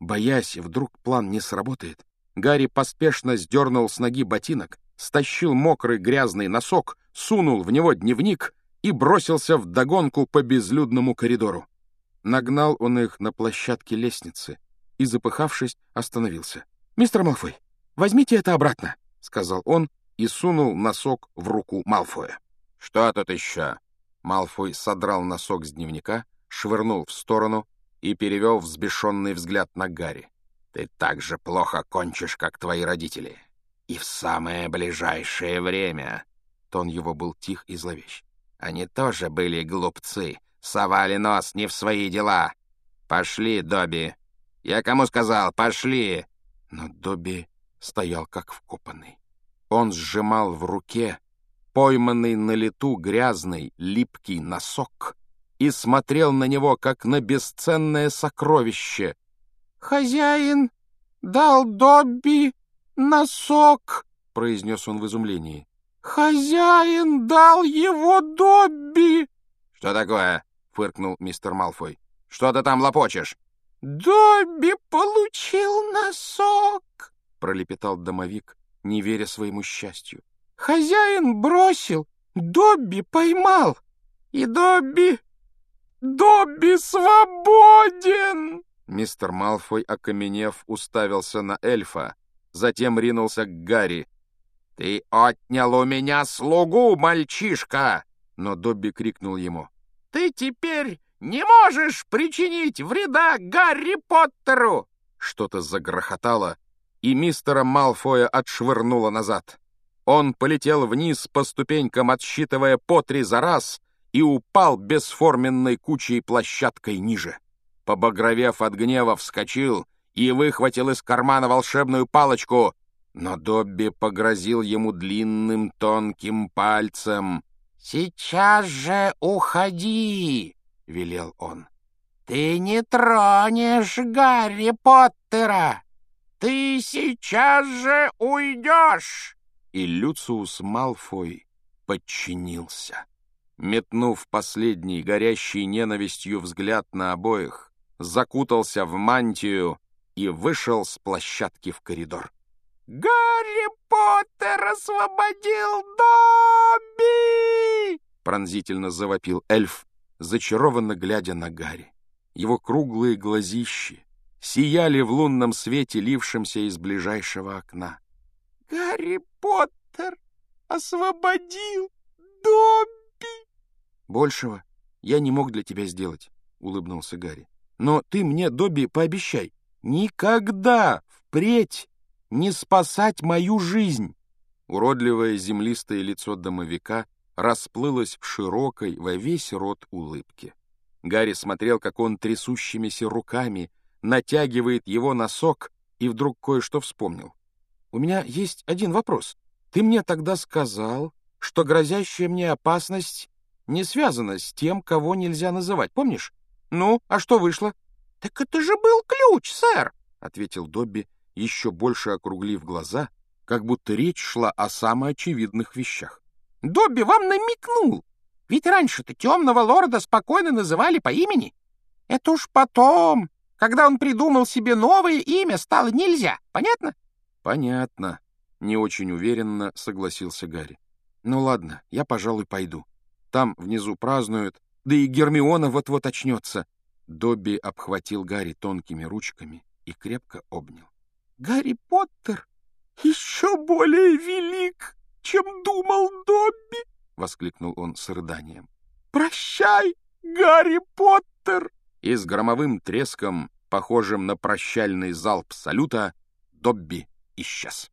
Боясь, вдруг план не сработает, Гарри поспешно сдернул с ноги ботинок, стащил мокрый грязный носок, сунул в него дневник и бросился в догонку по безлюдному коридору. Нагнал он их на площадке лестницы и, запыхавшись, остановился. «Мистер Малфой, возьмите это обратно», — сказал он и сунул носок в руку Малфоя. «Что тут еще?» Малфой содрал носок с дневника, швырнул в сторону и перевел взбешенный взгляд на Гарри. «Ты так же плохо кончишь, как твои родители. И в самое ближайшее время...» Тон его был тих и зловещ. «Они тоже были глупцы, совали нос не в свои дела. Пошли, Добби. Я кому сказал, пошли!» Но Добби стоял как вкопанный. Он сжимал в руке пойманный на лету грязный, липкий носок и смотрел на него, как на бесценное сокровище. «Хозяин дал Добби носок», — произнес он в изумлении. «Хозяин дал его Добби!» «Что такое?» — фыркнул мистер Малфой. «Что ты там лопочешь?» «Добби получил носок!» — пролепетал домовик, не веря своему счастью. «Хозяин бросил, Добби поймал, и Добби... Добби свободен!» Мистер Малфой, окаменев, уставился на эльфа, затем ринулся к Гарри. «Ты отнял у меня слугу, мальчишка!» Но Добби крикнул ему. «Ты теперь не можешь причинить вреда Гарри Поттеру!» Что-то загрохотало, и мистера Малфоя отшвырнуло назад. Он полетел вниз по ступенькам, отсчитывая по три за раз, и упал бесформенной кучей площадкой ниже. Побагровев от гнева, вскочил и выхватил из кармана волшебную палочку, но Добби погрозил ему длинным тонким пальцем. «Сейчас же уходи!» — велел он. «Ты не тронешь Гарри Поттера! Ты сейчас же уйдешь!» И Люциус Малфой подчинился. Метнув последний, горящий ненавистью взгляд на обоих, закутался в мантию и вышел с площадки в коридор. «Гарри Поттер освободил Добби!» Пронзительно завопил эльф, зачарованно глядя на Гарри. Его круглые глазищи сияли в лунном свете, лившемся из ближайшего окна. «Гарри Поттер освободил Добби!» «Большего я не мог для тебя сделать», — улыбнулся Гарри. «Но ты мне, Добби, пообещай, никогда впредь не спасать мою жизнь!» Уродливое землистое лицо домовика расплылось в широкой во весь рот улыбке. Гарри смотрел, как он трясущимися руками натягивает его носок, и вдруг кое-что вспомнил. «У меня есть один вопрос. Ты мне тогда сказал, что грозящая мне опасность не связана с тем, кого нельзя называть, помнишь? Ну, а что вышло?» «Так это же был ключ, сэр!» — ответил Добби, еще больше округлив глаза, как будто речь шла о самоочевидных вещах. «Добби вам намекнул! Ведь раньше-то темного лорда спокойно называли по имени. Это уж потом, когда он придумал себе новое имя, стало нельзя. Понятно?» «Понятно», — не очень уверенно согласился Гарри. «Ну ладно, я, пожалуй, пойду. Там внизу празднуют, да и Гермиона вот-вот очнется». Добби обхватил Гарри тонкими ручками и крепко обнял. «Гарри Поттер еще более велик, чем думал Добби!» — воскликнул он с рыданием. «Прощай, Гарри Поттер!» И с громовым треском, похожим на прощальный залп салюта, Добби исчез.